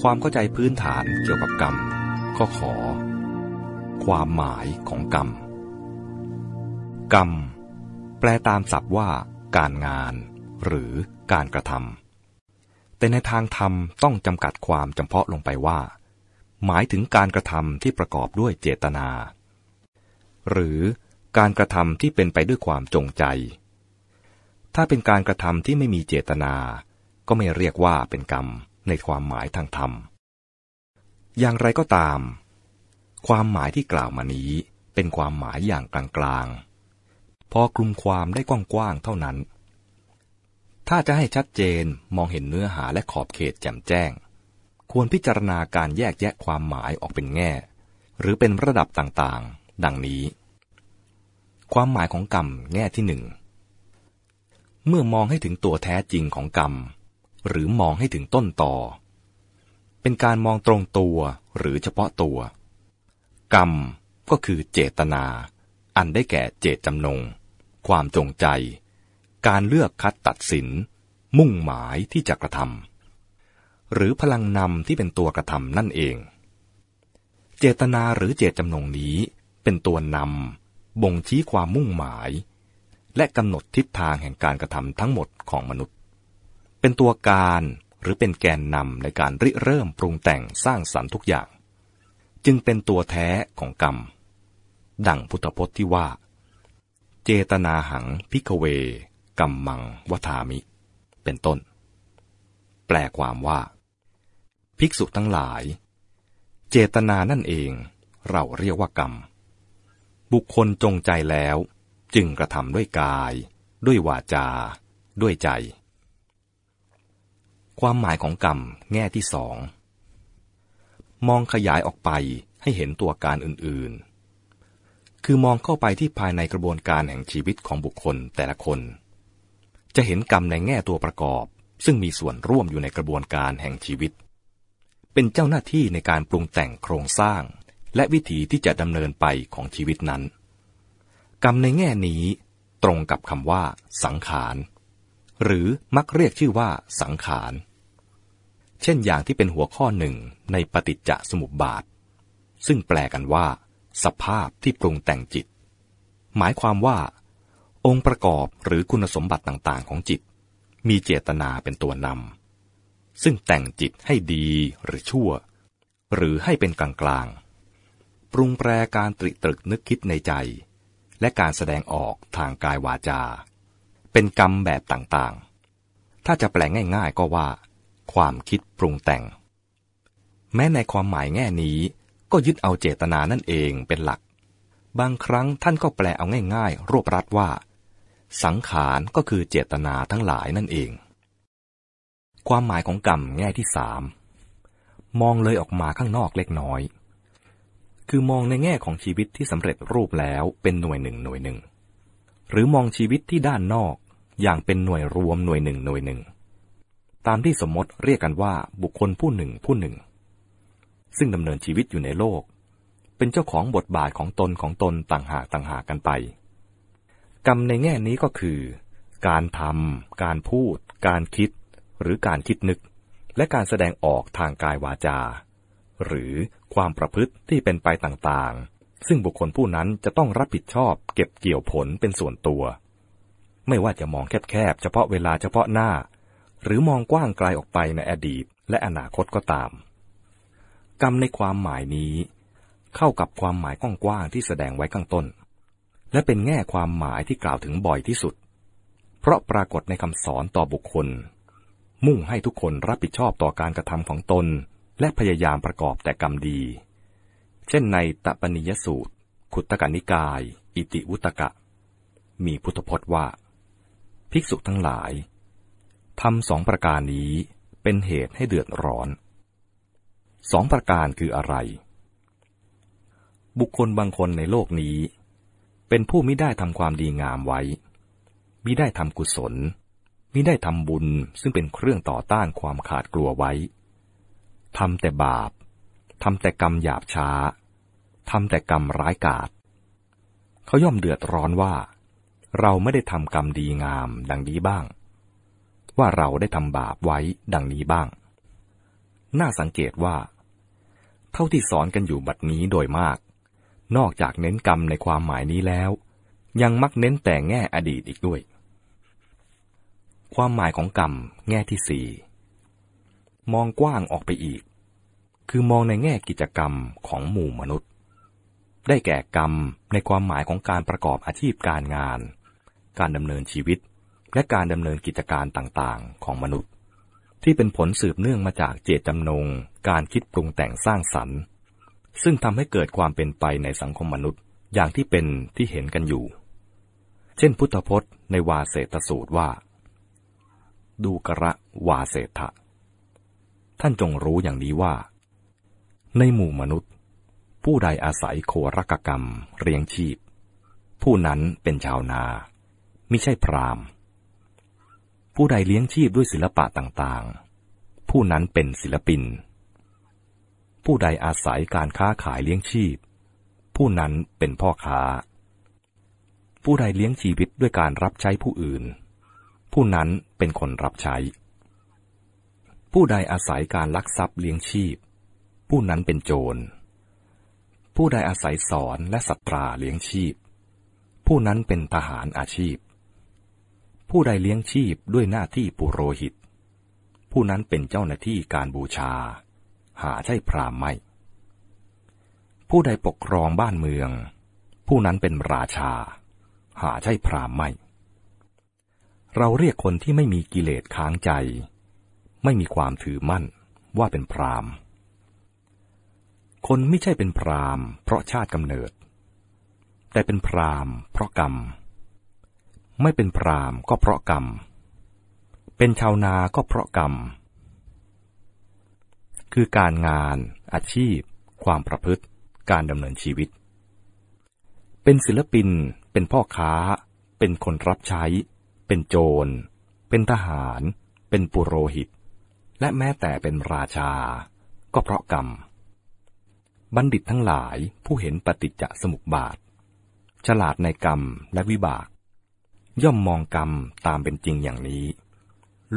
ความเข้าใจพื้นฐานเกี่ยวกับกรรมข้อขอ ความหมายของกรรม กรรม แปลตามศัพท์ว่า การงาน หรือการกระทำแต่ในทางธรรมต้องจำกัดความจำเพาะลงไปว่า หมายถึงการกระทำที่ประกอบด้วยเจตนา หรือการกระทำที่เป็นไปด้วยความจงใจ ถ้าเป็นการกระทำที่ไม่มีเจตนา ก็ไม่เรียกว่าเป็นกรรม ในความหมายทางธรรม อย่างไรก็ตาม ความหมายที่กล่าวมานี้เป็นความหมายอย่างกลางๆ พอกลุ่มความได้กว้างๆเท่านั้น ถ้าจะให้ชัดเจนมองเห็นเนื้อหาและขอบเขตแจ่มแจ้ง ควรพิจารณาการแยกแยะความหมายออกเป็นแง่ หรือเป็นระดับต่างๆ ดังนี้ ความหมายของกรรมแง่ที่หนึ่งเมื่อมองให้ถึงตัวแท้จริงของกรรม หรือมองให้ถึงต้นต่อ เป็นการมองตรงตัวหรือเฉพาะตัว กรรมก็คือเจตนา อันได้แก่เจตจำนง ความจงใจ การเลือกคัดตัดสิน มุ่งหมายที่จะกระทำหรือพลังนำที่เป็นตัวกระทำนั่นเอง เจตนาหรือเจตจำนงนี้เป็นตัวนำบ่งชี้ความมุ่งหมาย และกำหนดทิศทางแห่งการกระทำทั้งหมดของมนุษย์ เป็นตัวการหรือเป็นแกนนำในการริเริ่มปรุงแต่งสร้างสรรค์ทุกอย่าง จึงเป็นตัวแท้ของกรรม ดังพุทธพจน์ที่ว่า เจตนาหังพิกเวกัมมังวทามิ เป็นต้น แปลความว่า ภิกษุทั้งหลาย เจตนานั่นเองเราเรียกว่ากรรม บุคคลจงใจแล้ว จึงกระทำด้วยกาย ด้วยวาจา ด้วยใจ ความหมายของกรรมแง่ที่สอง มองขยายออกไปให้เห็นตัวการอื่นๆ คือมองเข้าไปที่ภายในกระบวนการแห่งชีวิตของบุคคลแต่ละคน จะเห็นกรรมในแง่ตัวประกอบ ซึ่งมีส่วนร่วมอยู่ในกระบวนการแห่งชีวิต เป็นเจ้าหน้าที่ในการปรุงแต่งโครงสร้าง และวิถีที่จะดำเนินไปของชีวิตนั้น กรรมในแง่นี้ตรงกับคำว่า สังขาร หรือมักเรียกชื่อว่าสังขาร เช่นอย่างที่เป็นหัวข้อหนึ่งในปฏิจจสมุปบาท ซึ่งแปลกันว่า สภาพที่ปรุงแต่งจิต หมายความว่า องค์ประกอบหรือคุณสมบัติต่างๆ ของจิต มีเจตนาเป็นตัวนำซึ่งแต่งจิตให้ดีหรือชั่ว หรือให้เป็นกลางๆ ปรุงแปรการตริตรึกนึกคิดในใจ และการแสดงออกทางกายวาจา เป็นกรรมแบบต่างๆ ถ้าจะแปลง่าย ๆ ก็ว่า ความคิดปรุงแต่ง แม้ในความหมายแง่นี้ ก็ยึดเอาเจตนานั่นเองเป็นหลัก บางครั้งท่านก็แปลเอาง่ายๆ รวบรัดว่า สังขารก็คือเจตนาทั้งหลายนั่นเอง ความหมายของกรรมแง่ที่สามมองเลยออกมาข้างนอกเล็กน้อย คือมองในแง่ของชีวิตที่สำเร็จรูปแล้วเป็นหน่วยหนึ่งหน่วยหนึ่ง หรือมองชีวิตที่ด้านนอกอย่างเป็นหน่วยรวมหน่วยหนึ่งหน่วยหนึ่ง ตามที่สมมติเรียกกันว่าบุคคลผู้หนึ่งผู้หนึ่ง ซึ่งดำเนินชีวิตอยู่ในโลก เป็นเจ้าของบทบาทของตนของตนต่างหากต่างหากกันไป กรรมในแง่นี้ก็คือ การทำการพูด การคิด หรือการคิดนึก และการแสดงออกทางกายวาจา หรือความประพฤติที่เป็นไปต่างๆ ซึ่งบุคคลผู้นั้นจะต้องรับผิดชอบ เก็บเกี่ยวผลเป็นส่วนตัว ไม่ว่าจะมองแคบๆเฉพาะเวลาเฉพาะหน้า หรือมองกว้างไกลออกไปในอดีตและอนาคตก็ตาม กรรมในความหมายนี้ เข้ากับความหมายกว้างๆที่แสดงไว้ข้างต้น และเป็นแง่ความหมายที่กล่าวถึงบ่อยที่สุด เพราะปรากฏในคำสอนต่อบุคคล มุ่งให้ทุกคนรับผิดชอบต่อการกระทำของตน และพยายามประกอบแต่กรรมดี เช่นในตปนิยสูตร ขุตกนิกาย อิติวุตกะ มีพุทธพจน์ว่า ภิกษุทั้งหลาย ทำสองประการนี้เป็นเหตุให้เดือดร้อน สองประการคืออะไร บุคคลบางคนในโลกนี้ เป็นผู้ไม่ได้ทำความดีงามไว้มิได้ทำกุศลมิได้ทำบุญซึ่งเป็นเครื่องต่อต้านความขาดกลัวไว้ทำแต่บาปทำแต่กรรมหยาบช้าทำแต่กรรมร้ายกาจเขาย่อมเดือดร้อนว่า เราไม่ได้ทำกรรมดีงามดังนี้บ้าง ว่าเราได้ทำบาปไว้ดังนี้บ้าง น่าสังเกตว่า เท่าที่สอนกันอยู่บัดนี้โดยมาก นอกจากเน้นกรรมในความหมายนี้แล้ว ยังมักเน้นแต่แง่อดีตอีกด้วย ความหมายของกรรมแง่ที่สี่มองกว้างออกไปอีก คือมองในแง่กิจกรรมของหมู่มนุษย์ ได้แก่กรรมในความหมายของการประกอบอาชีพการงาน การดำเนินชีวิต และการดำเนินกิจการต่างๆ ของมนุษย์ ที่เป็นผลสืบเนื่องมาจากเจตจำนง การคิดปรุงแต่งสร้างสรรค์ ซึ่งทำให้เกิดความเป็นไปในสังคมมนุษย์อย่างที่เป็นที่เห็นกันอยู่ เช่นพุทธพจน์ในวาเสตสูตรว่า ดูกระวาเศรษะท่านจงรู้อย่างนี้ว่า ในหมู่มนุษย์ ผู้ใดอาศัยโครกกรรมเรียงชีพ ผู้นั้นเป็นชาวนา ไม่ใช่พราม ผู้ใดเลี้ยงชีพด้วยศิลปะต่างๆ ผู้นั้นเป็นศิลปิน ผู้ใดอาศัยการค้าขายเลี้ยงชีพ ผู้นั้นเป็นพ่อค้า ผู้ใดเลี้ยงชีวิตด้วยการรับใช้ผู้อื่น ผู้นั้นเป็นคนรับใช้ ผู้ใดอาศัยการลักทรัพย์เลี้ยงชีพ ผู้นั้นเป็นโจร ผู้ใดอาศัยสอนและสัตราเลี้ยงชีพ ผู้นั้นเป็นทหารอาชีพ ผู้ใดเลี้ยงชีพด้วยหน้าที่ปุโรหิต ผู้นั้นเป็นเจ้าหน้าที่การบูชา หาใช่พรามไม่ ผู้ใดปกครองบ้านเมือง ผู้นั้นเป็นราชา หาใช่พรามไม่ เราเรียกคนที่ไม่มีกิเลสค้างใจ ไม่มีความถือมั่นว่าเป็นพรามคนไม่ใช่เป็นพรามเพราะชาติกำเนิด แต่เป็นพรามเพราะกรรม ไม่เป็นพรามก็เพราะกรรม เป็นชาวนาก็เพราะกรรม คือการงาน อาชีพ ความประพฤติ การดำเนินชีวิต เป็นศิลปิน เป็นพ่อค้า เป็นคนรับใช้ เป็นโจร เป็นทหาร เป็นปุโรหิต และแม้แต่เป็นราชา ก็เพราะกรรม บัณฑิตทั้งหลายผู้เห็นปฏิจจสมุปบาท ฉลาดในกรรมและวิบาก ย่อมมองกรรมตามเป็นจริงอย่างนี้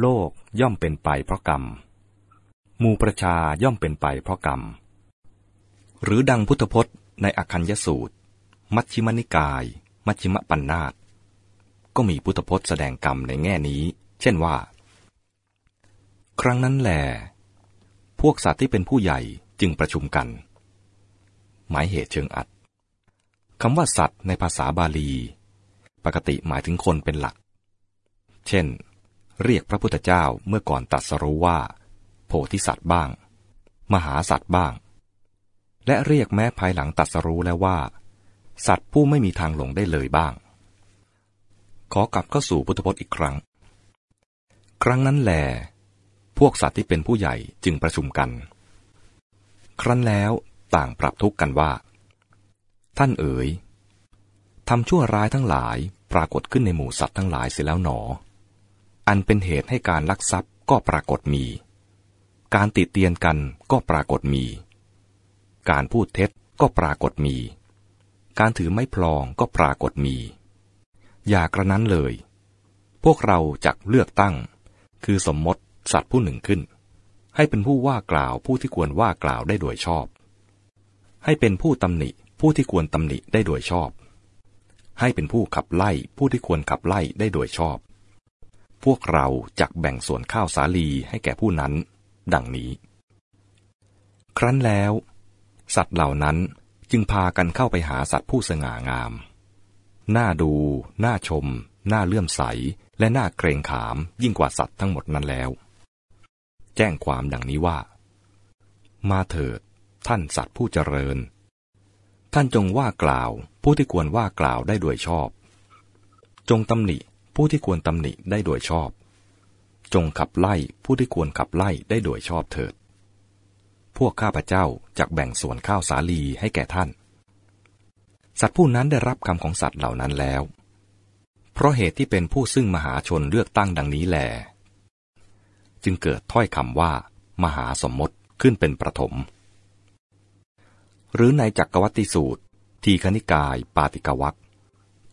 โลกย่อมเป็นไปเพราะกรรมหมู่ประชาย่อมเป็นไปเพราะกรรม หรือดังพุทธพจน์ในอคัญยสูตร มัชฌิมนิกาย มัชฌิมปัญนาตก็มีพุทธพจน์แสดงกรรมในแง่นี้ เช่นว่า ครั้งนั้นแหลพวกสัตว์ที่เป็นผู้ใหญ่จึงประชุมกัน หมายเหตุเชิงอัดคำว่าสัตว์ในภาษาบาลี ปกติหมายถึงคนเป็นหลัก เช่น เรียกพระพุทธเจ้าเมื่อก่อนตัดสรู้ว่า โพธิสัตว์บ้าง มหาสัตว์บ้าง และเรียกแม้ภายหลังตัดสรู้แล้วว่า สัตว์ผู้ไม่มีทางหลงได้เลยบ้าง ขอกลับเข้าสู่พุทธพจน์อีกครั้ง ครั้งนั้นแหลพวกสัตว์ที่เป็นผู้ใหญ่จึงประชุมกัน ครั้นแล้วต่างปรับทุกข์กันว่า ท่านเอ๋ย ทำชั่วร้ายทั้งหลายปรากฏขึ้นในหมู่สัตว์ทั้งหลายเสียแล้วหนอ อันเป็นเหตุให้การลักทรัพย์ก็ปรากฏมี การติดเตียนกันก็ปรากฏมี การพูดเท็จก็ปรากฏมี การถือไม้พลองก็ปรากฏมี อย่ากระนั้นเลย พวกเราจักเลือกตั้ง คือสมมติสัตว์ผู้หนึ่งขึ้น ให้เป็นผู้ว่ากล่าวผู้ที่ควรว่ากล่าวได้โดยชอบ ให้เป็นผู้ตำหนิผู้ที่ควรตำหนิได้โดยชอบ ให้เป็นผู้ขับไล่ผู้ที่ควรขับไล่ได้โดยชอบ พวกเราจักแบ่งส่วนข้าวสาลีให้แก่ผู้นั้น ดังนี้ ครั้นแล้ว สัตว์เหล่านั้นจึงพากันเข้าไปหาสัตว์ผู้สง่างาม น่าดู น่าชม น่าเลื่อมใส และน่าเกรงขามยิ่งกว่าสัตว์ทั้งหมดนั้นแล้ว แจ้งความดังนี้ว่า มาเถิด ท่านสัตว์ผู้เจริญ ท่านจงว่ากล่าว ผู้ที่ควรว่ากล่าวได้โดยชอบ จงตำหนิผู้ที่ควรตำหนิได้โดยชอบ จงขับไล่ผู้ที่ควรขับไล่ได้โดยชอบเถิด พวกข้าพเจ้าจะแบ่งส่วนข้าวสาลีให้แก่ท่าน สัตว์ผู้นั้นได้รับคำของสัตว์เหล่านั้นแล้ว เพราะเหตุที่เป็นผู้ซึ่งมหาชนเลือกตั้งดังนี้แล จึงเกิดถ้อยคำว่า มหาสมมติขึ้นเป็นประถม หรือในจักรวัติสูตร ทีคณิกายปาติกวัก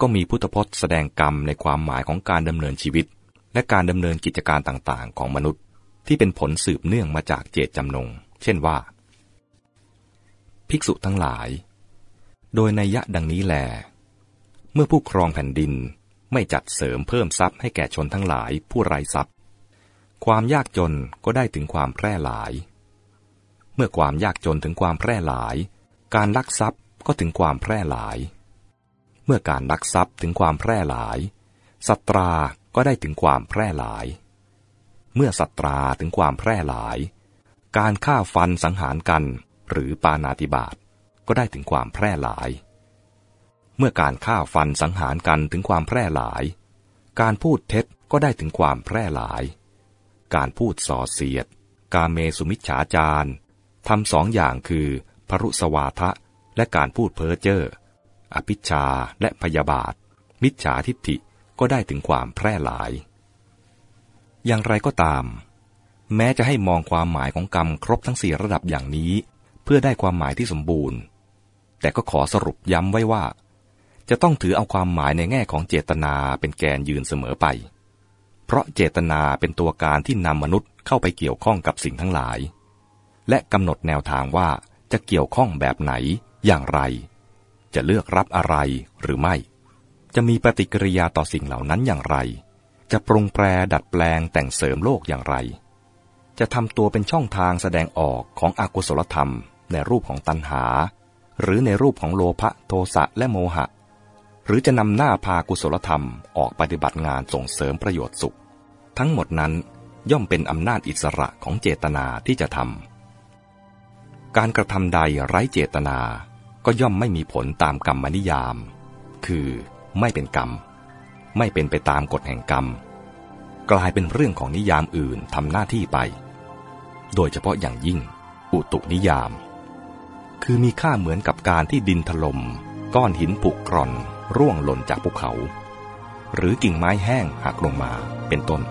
ก็มีพุทธพจน์แสดงกรรมในความหมายของการดำเนินชีวิต และการดำเนินกิจการต่างๆ ของมนุษย์ ที่เป็นผลสืบเนื่องมาจากเจตจำนง เช่นว่า ภิกษุทั้งหลาย โดยในยะดังนี้แล เมื่อผู้ครองแผ่นดินไม่จัดเสริมเพิ่มทรัพย์ให้แก่ชนทั้งหลายผู้ไร้ทรัพย์ ความยากจนก็ได้ถึงความแพร่หลาย เมื่อความยากจนถึงความแพร่หลาย การลักทรัพย์ ก็ถึงความแพร่หลาย เมื่อการลักทรัพย์ถึงความแพร่หลาย สัตราก็ได้ถึงความแพร่หลาย เมื่อสัตราถึงความแพร่หลาย การฆ่าฟันสังหารกันหรือปานาติบาตก็ได้ถึงความแพร่หลาย เมื่อการฆ่าฟันสังหารกันถึงความแพร่หลาย การพูดเท็จก็ได้ถึงความแพร่หลาย การพูดส่อเสียด กาเมสุมิจฉาจารทำสองอย่างคือพรุสวาทะ และการพูดเพ้อเจ้อ อภิชาและพยาบาท มิจฉาทิฏฐิก็ได้ถึงความแพร่หลาย อย่างไรก็ตาม แม้จะให้มองความหมายของกรรมครบทั้งสี่ระดับอย่างนี้ เพื่อได้ความหมายที่สมบูรณ์ แต่ก็ขอสรุปย้ำไว้ว่า จะต้องถือเอาความหมายในแง่ของเจตนาเป็นแกนยืนเสมอไป เพราะเจตนาเป็นตัวการที่นำมนุษย์เข้าไปเกี่ยวข้องกับสิ่งทั้งหลาย และกำหนดแนวทางว่า จะเกี่ยวข้องแบบไหน อย่างไร จะเลือกรับอะไรหรือไม่ จะมีปฏิกิริยาต่อสิ่งเหล่านั้นอย่างไร จะปรุงแปรดัดแปลงแต่งเสริมโลกอย่างไร จะทำตัวเป็นช่องทางแสดงออกของอกุศลธรรม ในรูปของตัณหา หรือในรูปของโลภะโทสะและโมหะ หรือจะนำหน้าพากุศลธรรมออกปฏิบัติงานส่งเสริมประโยชน์สุข ทั้งหมดนั้นย่อมเป็นอำนาจอิสระของเจตนาที่จะทำ การกระทำใดไร้เจตนา ก็ย่อมไม่มีผลตามกรรมนิยาม คือไม่เป็นกรรม ไม่เป็นไปตามกฎแห่งกรรม กลายเป็นเรื่องของนิยามอื่นทำหน้าที่ไป โดยเฉพาะอย่างยิ่ง อุตุนิยาม คือมีค่าเหมือนกับการที่ดินถลม่มก้อนหินผุกร่อน ร่วงหล่นจากภูเขา หรือกิ่งไม้แห้งหักลงมาเป็นต้น